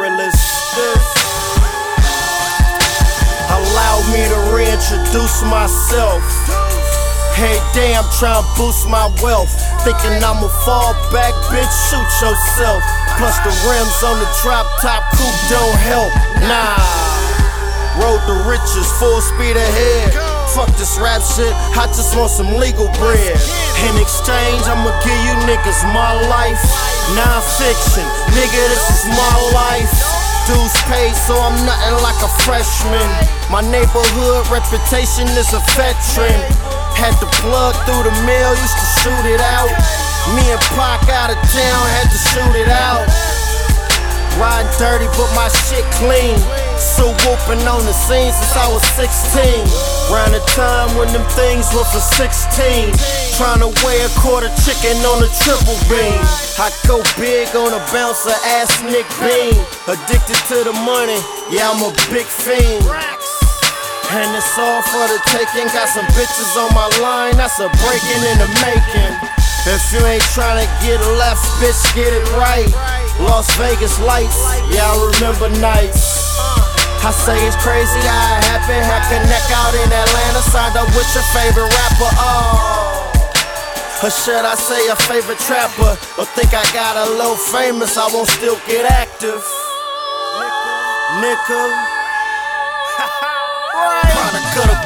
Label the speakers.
Speaker 1: realest. Allow me to reintroduce myself. Hey, damn, trying to boost my wealth. Thinking I'ma fall back, bitch, shoot yourself. Plus the rims on the drop top coupe don't help. Nah, road the riches, full speed ahead. Fuck this rap shit, I just want some legal bread. In exchange, I'ma give you niggas my life. Non-fiction, nigga, this is my life. Dues paid, so I'm nothing like a freshman. My neighborhood reputation is a veteran. Had to plug through the mail, used to shoot it out. Me and Pac out of town, had to shoot it out. Riding dirty, but my shit clean. So whooping on the scene since I was 16. Round the time when them things were for 16. Trying to weigh a quarter chicken on a triple beam. I go big on a bouncer ass Nick Bean. Addicted to the money, yeah, I'm a big fiend. And it's all for the taking. Got some bitches on my line, that's a breaking in the making. If you ain't trying to get left, bitch, get it right. Las Vegas lights, yeah, I remember nights. I say it's crazy how it happened. Had connect out in Atlanta, signed up with your favorite rapper. Oh. Or should I say a favorite trapper? Or think I got a little famous, I won't still get active. Nickel. Product of the